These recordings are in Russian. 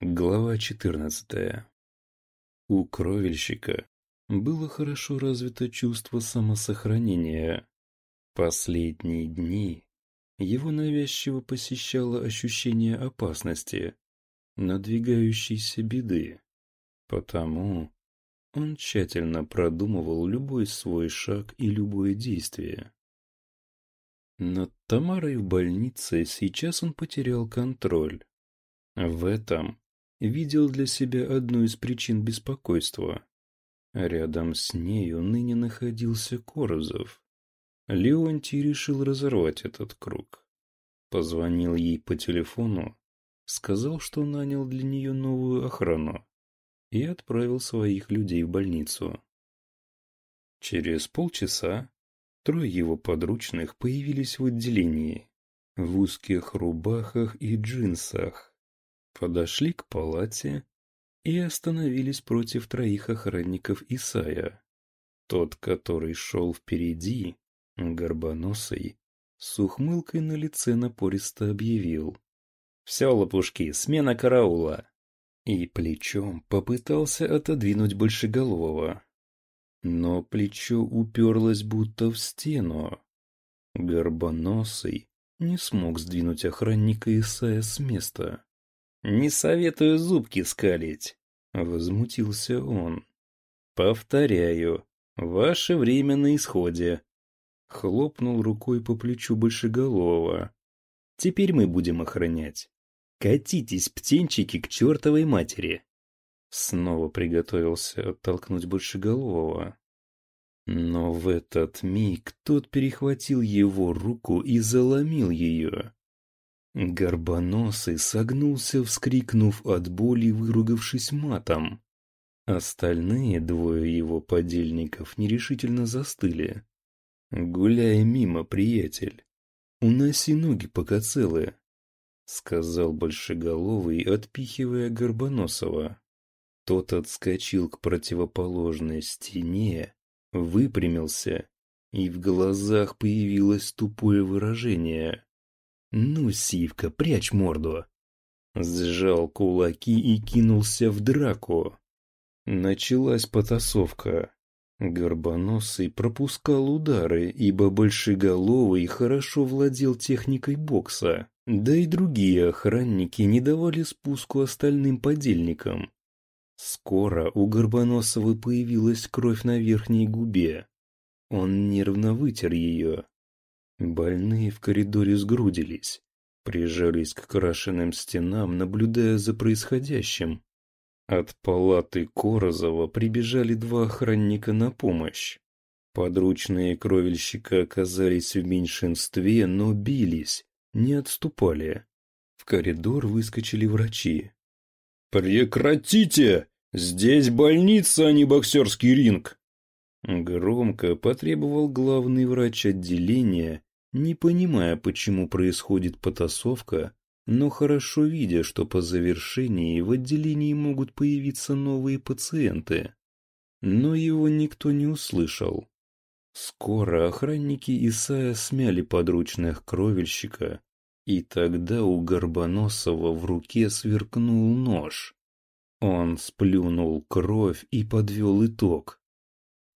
Глава 14. У кровельщика было хорошо развито чувство самосохранения. Последние дни его навязчиво посещало ощущение опасности, надвигающейся беды. Потому он тщательно продумывал любой свой шаг и любое действие. Над Тамарой в больнице сейчас он потерял контроль. В этом видел для себя одну из причин беспокойства. Рядом с нею ныне находился Корозов. Леонтий решил разорвать этот круг. Позвонил ей по телефону, сказал, что нанял для нее новую охрану и отправил своих людей в больницу. Через полчаса трое его подручных появились в отделении, в узких рубахах и джинсах, подошли к палате и остановились против троих охранников Исая. Тот, который шел впереди, горбоносый, с ухмылкой на лице напористо объявил. «Все, лопушки, смена караула!» И плечом попытался отодвинуть большеголового. Но плечо уперлось будто в стену. Горбоносый не смог сдвинуть охранника Исая с места. «Не советую зубки скалить», — возмутился он. «Повторяю, ваше время на исходе», — хлопнул рукой по плечу Большеголового. «Теперь мы будем охранять. Катитесь, птенчики, к чертовой матери!» Снова приготовился оттолкнуть Большеголового. Но в этот миг тот перехватил его руку и заломил ее. Горбоносый согнулся, вскрикнув от боли, выругавшись матом. Остальные двое его подельников нерешительно застыли. «Гуляй мимо, приятель. Уноси ноги пока целые», — сказал Большеголовый, отпихивая Горбоносова. Тот отскочил к противоположной стене, выпрямился, и в глазах появилось тупое выражение. «Ну, Сивка, прячь морду!» Сжал кулаки и кинулся в драку. Началась потасовка. Горбоносый пропускал удары, ибо Большеголовый хорошо владел техникой бокса, да и другие охранники не давали спуску остальным подельникам. Скоро у Горбоносова появилась кровь на верхней губе. Он нервно вытер ее, Больные в коридоре сгрудились, прижались к крашенным стенам, наблюдая за происходящим. От палаты Корозова прибежали два охранника на помощь. Подручные кровельщика оказались в меньшинстве, но бились, не отступали. В коридор выскочили врачи. «Прекратите! Здесь больница, а не боксерский ринг!» Громко потребовал главный врач отделения не понимая, почему происходит потасовка, но хорошо видя, что по завершении в отделении могут появиться новые пациенты. Но его никто не услышал. Скоро охранники Исая смяли подручных кровельщика, и тогда у Горбоносова в руке сверкнул нож. Он сплюнул кровь и подвел итог.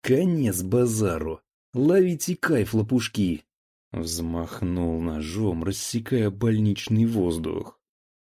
«Конец базару! Ловите кайф, лопушки!» Взмахнул ножом, рассекая больничный воздух.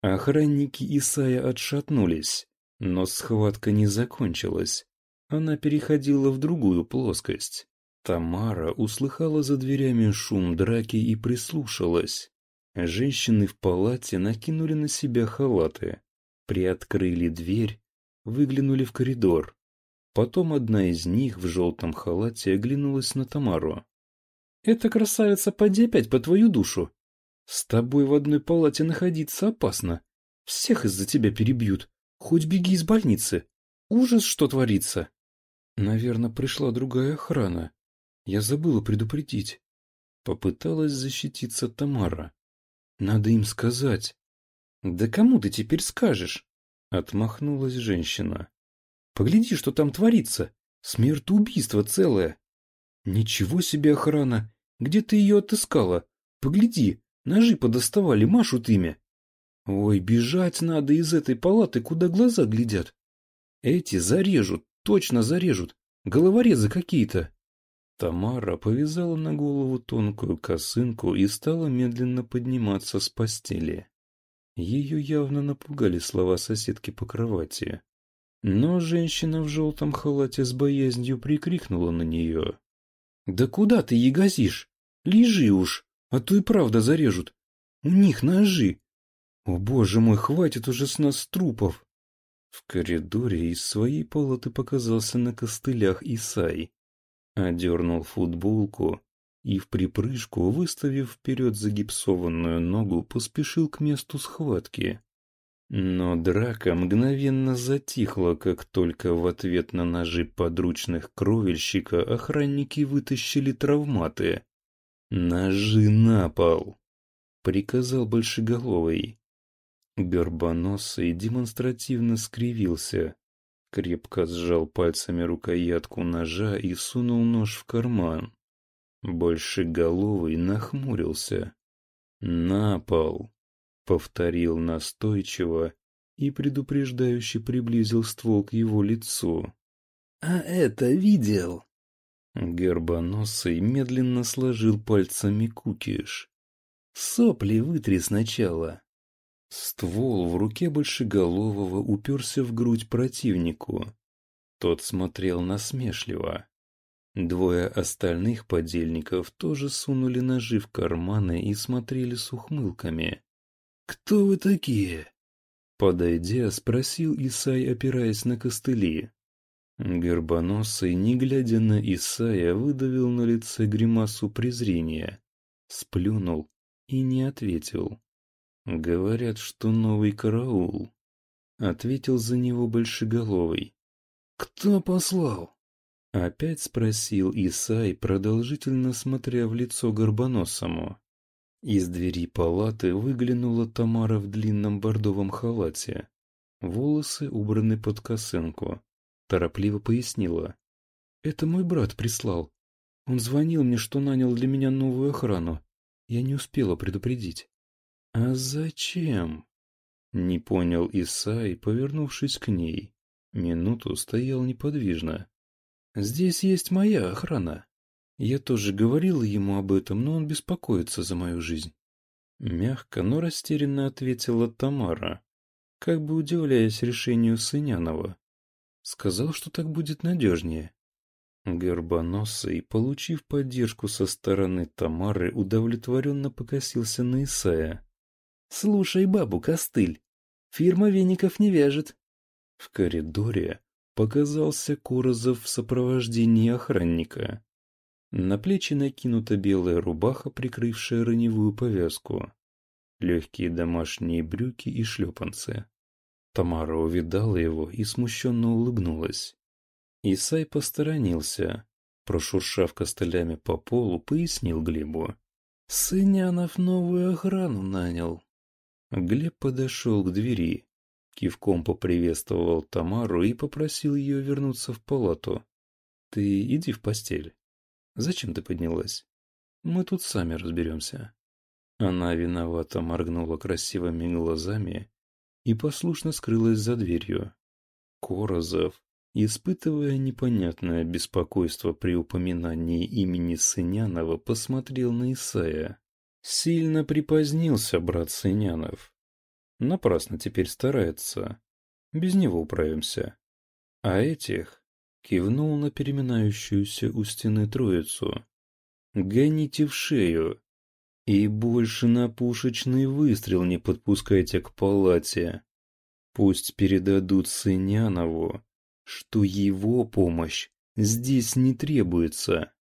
Охранники Исая отшатнулись, но схватка не закончилась. Она переходила в другую плоскость. Тамара услыхала за дверями шум драки и прислушалась. Женщины в палате накинули на себя халаты, приоткрыли дверь, выглянули в коридор. Потом одна из них в желтом халате оглянулась на Тамару. Эта красавица поди опять по твою душу. С тобой в одной палате находиться опасно. Всех из-за тебя перебьют. Хоть беги из больницы. Ужас, что творится. Наверное, пришла другая охрана. Я забыла предупредить. Попыталась защититься Тамара. Надо им сказать. Да кому ты теперь скажешь? Отмахнулась женщина. Погляди, что там творится. Смертоубийство целое. Ничего себе охрана. Где ты ее отыскала? Погляди, ножи подоставали, машут ими. Ой, бежать надо из этой палаты, куда глаза глядят. Эти зарежут, точно зарежут. Головорезы какие-то. Тамара повязала на голову тонкую косынку и стала медленно подниматься с постели. Ее явно напугали слова соседки по кровати. Но женщина в желтом халате с боязнью прикрикнула на нее. «Да куда ты ягозишь? Лежи уж, а то и правда зарежут. У них ножи. О, боже мой, хватит уже с нас трупов!» В коридоре из своей палаты показался на костылях Исай. Одернул футболку и в припрыжку, выставив вперед загипсованную ногу, поспешил к месту схватки. Но драка мгновенно затихла, как только в ответ на ножи подручных кровельщика охранники вытащили травматы. «Ножи на пол!» — приказал Большеголовый. Горбоносый демонстративно скривился, крепко сжал пальцами рукоятку ножа и сунул нож в карман. Большеголовый нахмурился. «На пол!» — повторил настойчиво и предупреждающе приблизил ствол к его лицу. «А это видел?» Горбоносый медленно сложил пальцами кукиш. «Сопли вытри сначала!» Ствол в руке Большеголового уперся в грудь противнику. Тот смотрел насмешливо. Двое остальных подельников тоже сунули ножи в карманы и смотрели с ухмылками. «Кто вы такие?» Подойдя, спросил Исай, опираясь на костыли. Горбоносый, не глядя на Исая, выдавил на лице гримасу презрения, сплюнул и не ответил. «Говорят, что новый караул», — ответил за него Большеголовый. «Кто послал?» Опять спросил Исай, продолжительно смотря в лицо Горбоносому. Из двери палаты выглянула Тамара в длинном бордовом халате. Волосы убраны под косынку. Торопливо пояснила. «Это мой брат прислал. Он звонил мне, что нанял для меня новую охрану. Я не успела предупредить». «А зачем?» Не понял Исай, повернувшись к ней. Минуту стоял неподвижно. «Здесь есть моя охрана. Я тоже говорила ему об этом, но он беспокоится за мою жизнь». Мягко, но растерянно ответила Тамара, как бы удивляясь решению Сынянова. Сказал, что так будет надежнее. Горбоносый, получив поддержку со стороны Тамары, удовлетворенно покосился на Исая. «Слушай, бабу, костыль, фирма веников не вяжет». В коридоре показался Корозов в сопровождении охранника. На плечи накинута белая рубаха, прикрывшая раневую повязку. Легкие домашние брюки и шлепанцы. Тамара увидала его и смущенно улыбнулась. Исай посторонился, прошуршав костылями по полу, пояснил Глебу. «Сынянов новую охрану нанял. Глеб подошел к двери, кивком поприветствовал Тамару и попросил ее вернуться в палату. «Ты иди в постель. Зачем ты поднялась? Мы тут сами разберемся». Она виновато моргнула красивыми глазами и послушно скрылась за дверью. Корозов, испытывая непонятное беспокойство при упоминании имени Сынянова, посмотрел на Исая. Сильно припозднился брат Сынянов. Напрасно теперь старается. Без него управимся. А этих кивнул на переминающуюся у стены троицу. Гоните в шею. И больше на пушечный выстрел не подпускайте к палате. Пусть передадут Сынянову, что его помощь здесь не требуется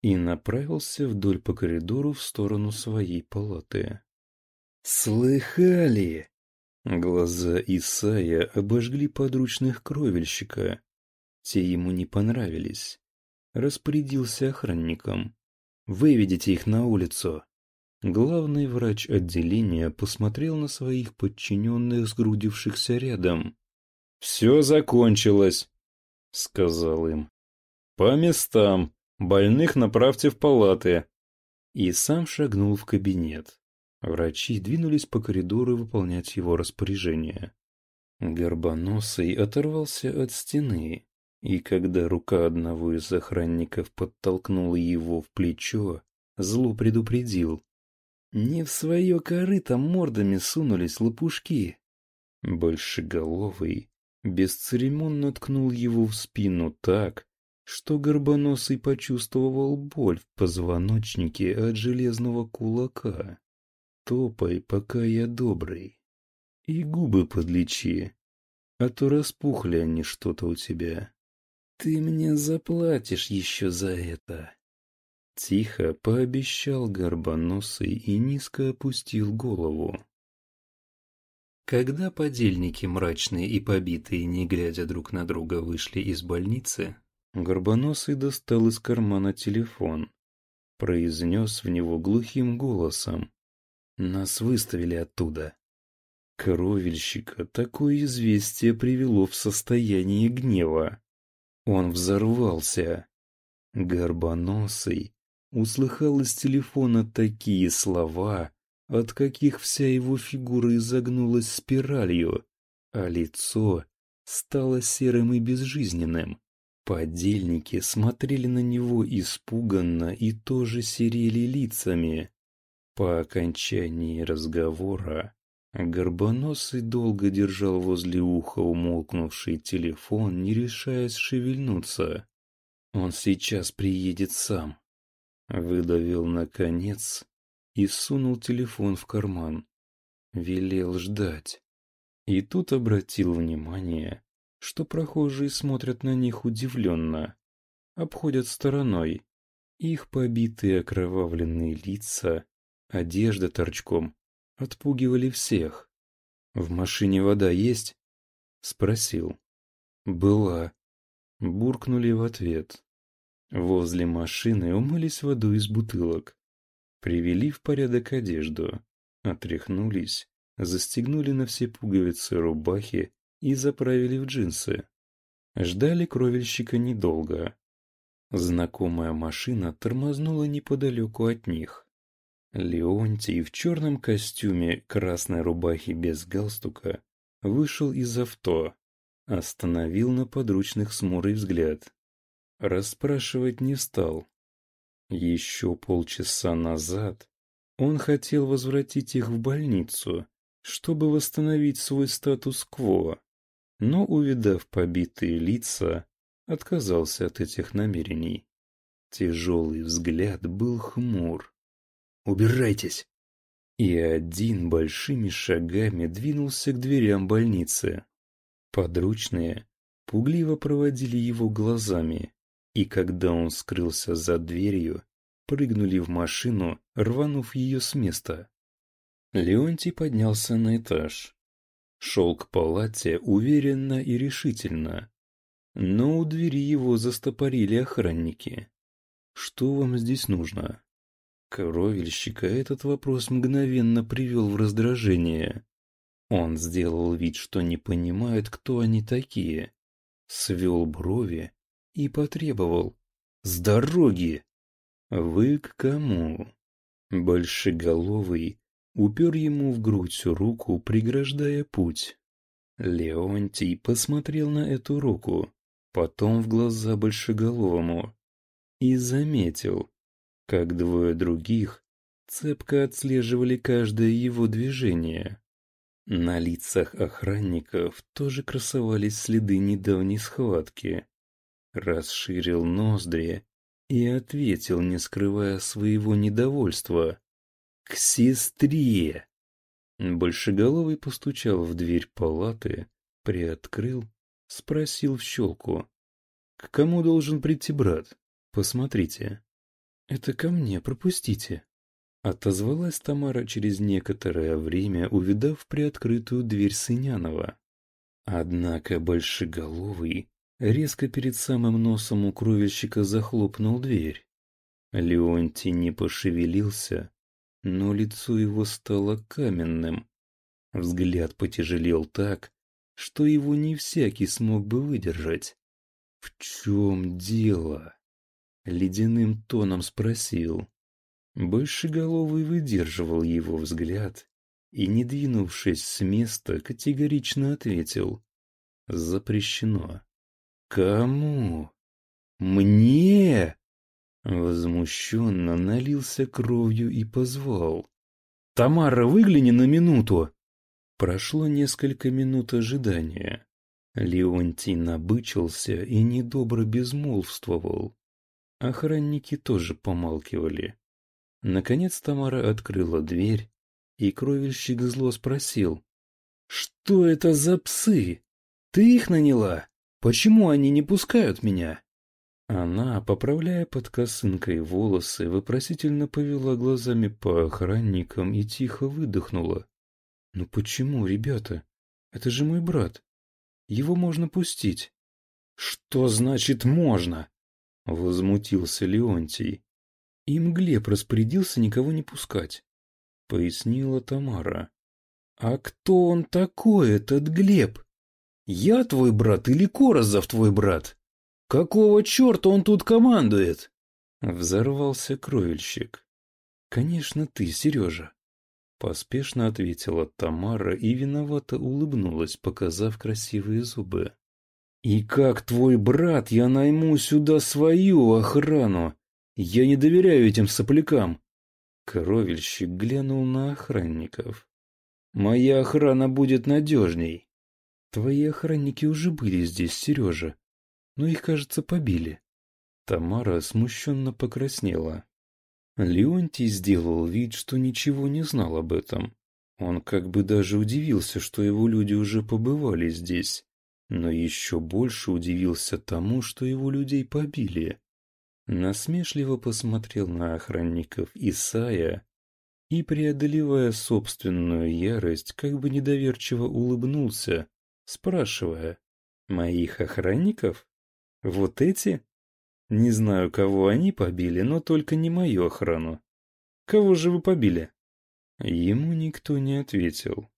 и направился вдоль по коридору в сторону своей палаты. «Слыхали?» Глаза Исая обожгли подручных кровельщика. Те ему не понравились. Распорядился охранником. «Выведите их на улицу». Главный врач отделения посмотрел на своих подчиненных, сгрудившихся рядом. «Все закончилось», — сказал им. «По местам. Больных направьте в палаты. И сам шагнул в кабинет. Врачи двинулись по коридору выполнять его распоряжение. Горбоносый оторвался от стены, и когда рука одного из охранников подтолкнула его в плечо, зло предупредил. Не в свое корыто мордами сунулись лопушки. Большеголовый бесцеремонно ткнул его в спину так, что Горбоносый почувствовал боль в позвоночнике от железного кулака. «Топай, пока я добрый. И губы подлечи, а то распухли они что-то у тебя. Ты мне заплатишь еще за это». Тихо пообещал Горбоносый и низко опустил голову. Когда подельники, мрачные и побитые, не глядя друг на друга, вышли из больницы, Горбоносый достал из кармана телефон, произнес в него глухим голосом. «Нас выставили оттуда». Кровельщика такое известие привело в состояние гнева. Он взорвался. Горбоносый услыхал из телефона такие слова, от каких вся его фигура изогнулась спиралью, а лицо стало серым и безжизненным. Подельники смотрели на него испуганно и тоже серели лицами. По окончании разговора Горбоносый долго держал возле уха умолкнувший телефон, не решаясь шевельнуться. Он сейчас приедет сам. Выдавил наконец и сунул телефон в карман. Велел ждать. И тут обратил внимание, что прохожие смотрят на них удивленно, обходят стороной. Их побитые окровавленные лица, одежда торчком, отпугивали всех. «В машине вода есть?» — спросил. «Была». Буркнули в ответ. Возле машины умылись водой из бутылок. Привели в порядок одежду, отряхнулись, застегнули на все пуговицы рубахи и заправили в джинсы. Ждали кровельщика недолго. Знакомая машина тормознула неподалеку от них. Леонтий в черном костюме, красной рубахе без галстука вышел из авто, остановил на подручных смурый взгляд. Расспрашивать не стал. Еще полчаса назад он хотел возвратить их в больницу, чтобы восстановить свой статус-кво, но, увидав побитые лица, отказался от этих намерений. Тяжелый взгляд был хмур. «Убирайтесь!» И один большими шагами двинулся к дверям больницы. Подручные пугливо проводили его глазами, и когда он скрылся за дверью, прыгнули в машину, рванув ее с места. Леонтий поднялся на этаж. Шел к палате уверенно и решительно. Но у двери его застопорили охранники. «Что вам здесь нужно?» Кровельщика этот вопрос мгновенно привел в раздражение. Он сделал вид, что не понимает, кто они такие. Свел брови и потребовал «С дороги!» «Вы к кому?» Большеголовый упер ему в грудь руку, преграждая путь. Леонтий посмотрел на эту руку, потом в глаза Большеголовому и заметил, как двое других цепко отслеживали каждое его движение. На лицах охранников тоже красовались следы недавней схватки расширил ноздри и ответил, не скрывая своего недовольства. «К сестре!» Большеголовый постучал в дверь палаты, приоткрыл, спросил в щелку. «К кому должен прийти брат? Посмотрите». «Это ко мне, пропустите». Отозвалась Тамара через некоторое время, увидав приоткрытую дверь Сынянова. Однако Большеголовый Резко перед самым носом у кровельщика захлопнул дверь. Леонтий не пошевелился, но лицо его стало каменным. Взгляд потяжелел так, что его не всякий смог бы выдержать. «В чем дело?» Ледяным тоном спросил. Большеголовый выдерживал его взгляд и, не двинувшись с места, категорично ответил. Запрещено. Кому? Мне? Возмущенно налился кровью и позвал. «Тамара, выгляни на минуту!» Прошло несколько минут ожидания. Леонтий набычился и недобро безмолвствовал. Охранники тоже помалкивали. Наконец Тамара открыла дверь, и кровельщик зло спросил. «Что это за псы? Ты их наняла? Почему они не пускают меня?» Она, поправляя под косынкой волосы, вопросительно повела глазами по охранникам и тихо выдохнула. «Ну почему, ребята? Это же мой брат. Его можно пустить». «Что значит «можно»?» — возмутился Леонтий. Им Глеб распорядился никого не пускать, — пояснила Тамара. «А кто он такой, этот Глеб? Я твой брат или Корозов твой брат?» «Какого черта он тут командует?» Взорвался кровельщик. «Конечно ты, Сережа!» Поспешно ответила Тамара и виновато улыбнулась, показав красивые зубы. «И как твой брат я найму сюда свою охрану? Я не доверяю этим соплякам!» Кровельщик глянул на охранников. «Моя охрана будет надежней!» «Твои охранники уже были здесь, Сережа но их, кажется, побили. Тамара смущенно покраснела. Леонтий сделал вид, что ничего не знал об этом. Он как бы даже удивился, что его люди уже побывали здесь, но еще больше удивился тому, что его людей побили. Насмешливо посмотрел на охранников Исая и, преодолевая собственную ярость, как бы недоверчиво улыбнулся, спрашивая, «Моих охранников?» Вот эти? Не знаю, кого они побили, но только не мою охрану. Кого же вы побили? Ему никто не ответил.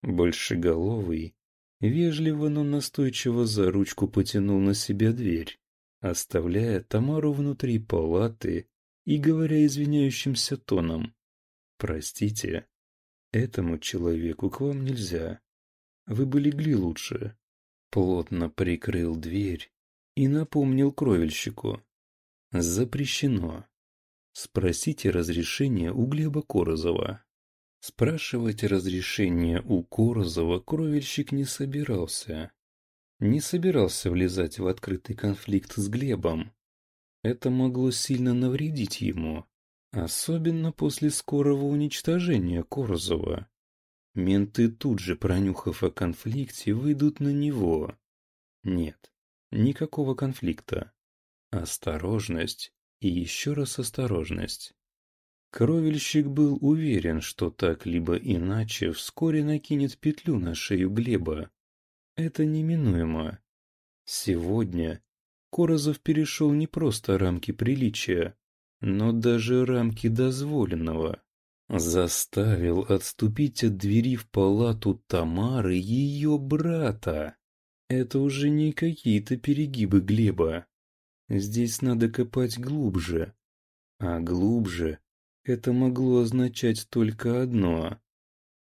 Большеголовый, вежливо, но настойчиво за ручку потянул на себя дверь, оставляя Тамару внутри палаты и говоря извиняющимся тоном. «Простите, этому человеку к вам нельзя. Вы бы легли лучше». Плотно прикрыл дверь и напомнил кровельщику. Запрещено. Спросите разрешение у Глеба Корозова. Спрашивать разрешение у Корозова кровельщик не собирался. Не собирался влезать в открытый конфликт с Глебом. Это могло сильно навредить ему, особенно после скорого уничтожения Корозова. Менты тут же, пронюхав о конфликте, выйдут на него. Нет, Никакого конфликта. Осторожность и еще раз осторожность. Кровельщик был уверен, что так либо иначе вскоре накинет петлю на шею Глеба. Это неминуемо. Сегодня Корозов перешел не просто рамки приличия, но даже рамки дозволенного. Заставил отступить от двери в палату Тамары ее брата. Это уже не какие-то перегибы Глеба. Здесь надо копать глубже. А глубже это могло означать только одно.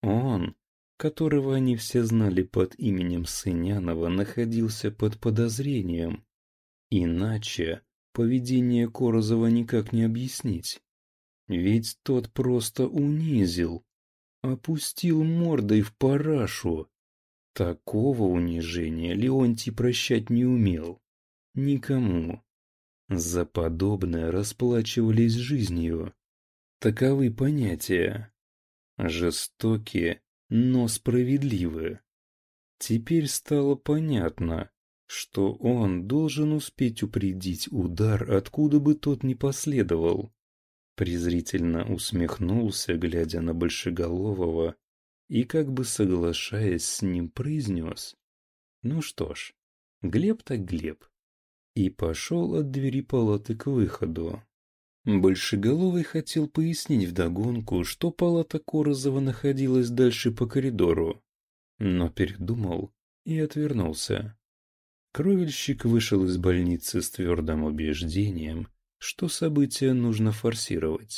Он, которого они все знали под именем Сынянова, находился под подозрением. Иначе поведение Корозова никак не объяснить. Ведь тот просто унизил, опустил мордой в парашу, Такого унижения Леонтий прощать не умел. Никому. За подобное расплачивались жизнью. Таковы понятия. Жестокие, но справедливые. Теперь стало понятно, что он должен успеть упредить удар, откуда бы тот ни последовал. Презрительно усмехнулся, глядя на Большеголового, и, как бы соглашаясь с ним, произнес. Ну что ж, Глеб так Глеб. И пошел от двери палаты к выходу. Большеголовый хотел пояснить вдогонку, что палата Корозова находилась дальше по коридору, но передумал и отвернулся. Кровельщик вышел из больницы с твердым убеждением, что события нужно форсировать.